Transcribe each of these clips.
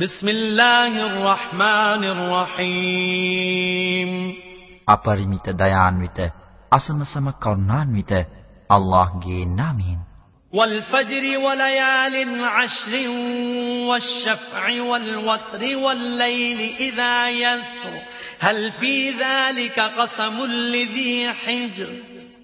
بسم الله الرحمن الرحيم අපරිමිත දයාන්විත අසමසම කරුණාන්විත අල්ලාහ්ගේ නාමයෙන් والفجر وليال عشر والشفع والوتر والليل إذا يسر هل في ذلك قسم لذي حجر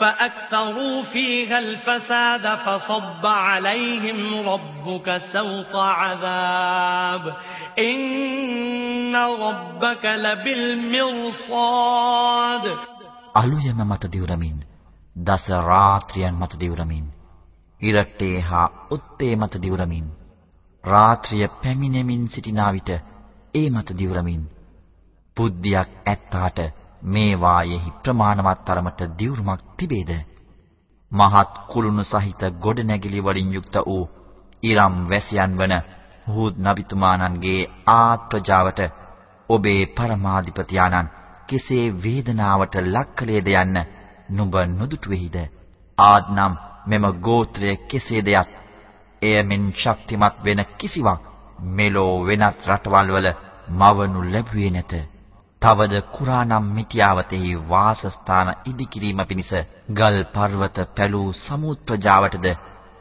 فأكثروا فيها الفساد فصب عليهم ربك سوط عذاب إن ربك لبالمرصاد අලුයම මත දිවුරමින් දස රාත්‍රියන් මත දිවුරමින් ඉරට්ටේ හා උත්තේ මත දිවුරමින් රාත්‍රිය පැමිණෙමින් සිටිනා විට ඒ මත දිවුරමින් බුද්ධියක් ඇත්තාට මේ වායෙහි ප්‍රමාණවත් තරමට දියුරුමක් තිබේද? මහත් කුළුණු සහිත ගොඩනැගිලි වලින් යුක්ත වූ ඉරම් වැසියන් වන හූද් නබිතුමාණන්ගේ ආත්‍රජාවට ඔබේ පරමාධිපති ආනන් කෙසේ වේදනාවට ලක් කළේද යන්න නුඹ නොදුටුවේහිද? ආත්නම් මෙම ගෝත්‍රය කෙසේද යත් එය මෙන් ශක්තිමත් වෙන කිසිවක් මෙලෝ වෙනත් රටවල් වල මවනු ලැබුවේ නැත. තවද කුරානම් මිටියාවතෙහි වාසස්ථාන ඉදිකිරීම පිණිස ගල් පර්වත පැලූ සමුත්‍රජාවටද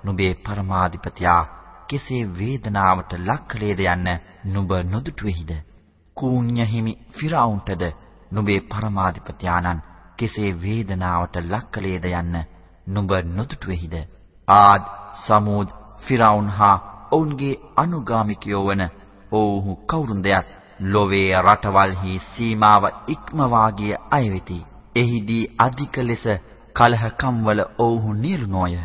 නුඹේ පරමාධිපතියා කෙසේ වේදනාවට ලක් කළේද යන්න නුඹ නොදුටුවේහිද? කූඤ්ඤ හිමි ෆිරාවුන්ටද නුඹේ පරමාධිපතියාණන් කෙසේ වේදනාවට ලක් කළේද යන්න නුඹ නොදුටුවේහිද? ආද් සමූද් ෆිරාවුන් හා ඔවුන්ගේ අනුගාමිකයෝ වන ඔව්හු කවුරුන්දයත් ලොවේ රටවල්හි සීමාව ඉක්මවා ගිය අය වෙති. එහිදී අධික ලෙස කලහකම් වල ඔවුහු නියලුනෝය.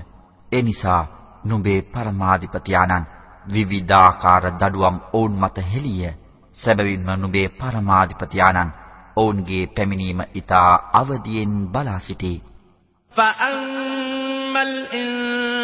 ඒ නිසා නුඹේ පරමාධිපති ආනන් විවිධාකාර දඩුවම් ඔවුන් මත හෙළිය. සැබවින්ම නුඹේ පරමාධිපති ආනන් ඔවුන්ගේ පැමිණීම ඊතා අවදියෙන් බලා සිටී. فأما الإنسان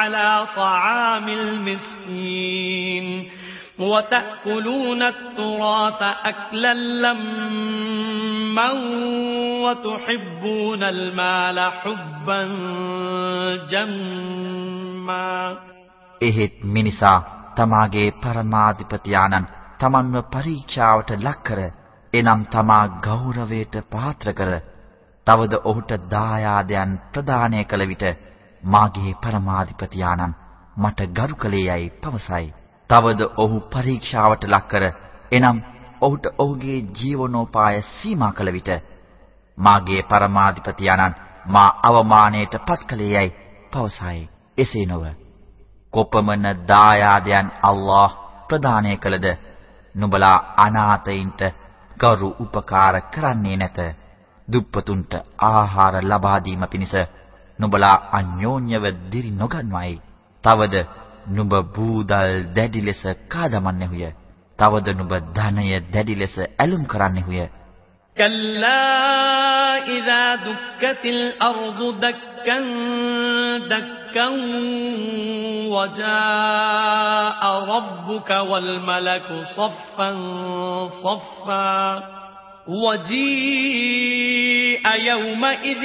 على طعام المسكين وتأكلون التراث أكلا لما وتحبون المال حبا جما එහෙත් මිනිසා තමාගේ පරමාධිපතියාණන් තමන්ව පරීක්ෂාවට ලක් කර එනම් තමා ගෞරවයට පාත්‍ර කර තවද ඔහුට දායාදයන් ප්‍රදානය කළ විට මාගේ පරමාධිපති ආනන් මට ගරු කළේ යයි පවසයි. තවද ඔහු පරීක්ෂාවට ලක් කර එනම් ඔහුට ඔහුගේ ජීවනෝපාය සීමා කළ විට මාගේ පරමාධිපති ආනන් මා අවමානයට පත් කළේ යයි පවසයි. එසේ නොව කොපමණ දායාදයන් අල්ලාහ් ප්‍රදානය කළද නුඹලා අනාථයින්ට ගරු උපකාර කරන්නේ නැත. දුප්පතුන්ට ආහාර ලබා දීම පිණිස නුඹලා අන්‍යෝන්‍යව දිරි නොගන්වයි. තවද නුඹ බූදල් දැඩි ලෙස කාදමන්නේහුය. තවද නුඹ ධනය දැඩි ලෙස ඇලුම් කරන්නෙහුය. كلا إذا دكت الأرض دكا دكا وجاء ربك والملك صفا صفا وجيء يومئذ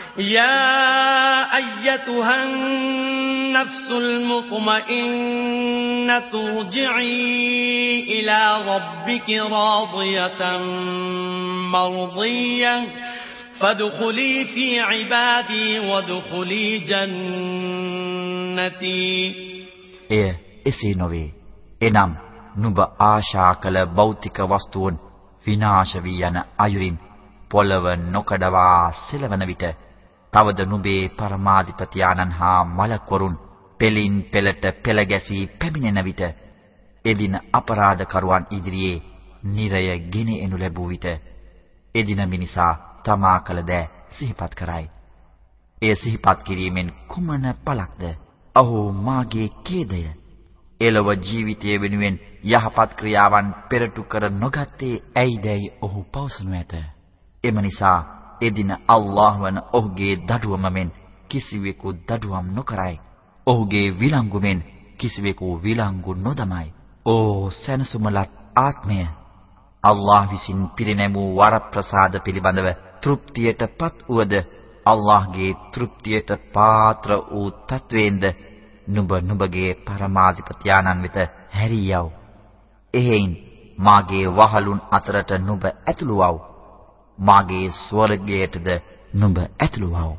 يا أيتها النفس المطمئنة ارجعي إلى ربك راضية مرضية فادخلي في عبادي وادخلي جنتي එය එසේ නොවේ. එනම් නුඹ ආශා කළ භෞතික වස්තුන් විනාශ වී යන අයුරින් පොළව නොකඩවා සෙලවන විට තවද නුඹේ පරමාධිපති ආනන් හා මලක්වරුන් පෙලින් පෙලට පෙළ ගැසී පැමිණෙන විට එදින අපරාධකරුවන් ඉදිරියේ නිරය ගෙන එනු ලැබුව විට එදින මිනිසා තමා කළ දෑ සිහිපත් කරයි. එය සිහිපත් කිරීමෙන් කුමන පළක්ද? අහෝ මාගේ ඛේදය. එළව ජීවිතය වෙනුවෙන් යහපත් ක්‍රියාවන් පෙරටු කර නොගත්තේ ඇයිදැයි ඔහු පවසනු ඇත. එම නිසා එදින අල්ලාහ් වන ඔහුගේ දඩුවම මෙන් කිසිවෙකු දඩුවම් නොකරයි. ඔහුගේ විලංගු මෙන් කිසිවෙකු විලංගු නොදමයි. ඕ සැනසුමලත් ආත්මය අල්ලාහ් විසින් පිරිනැමූ වරප්‍රසාද පිළිබඳව තෘප්තියටපත් උවද අල්ලාහ්ගේ තෘප්තියට පාත්‍ර වූ තත්වේන්ද නුඹ නුඹගේ පරමාධිපති ආනන් වෙත හැරී යව්. එහෙයින් මාගේ වහලුන් අතරට නුඹ ඇතුළු වව්. මාගේ ස්වර්ගයටද නුඹ ඇතුළු වව්.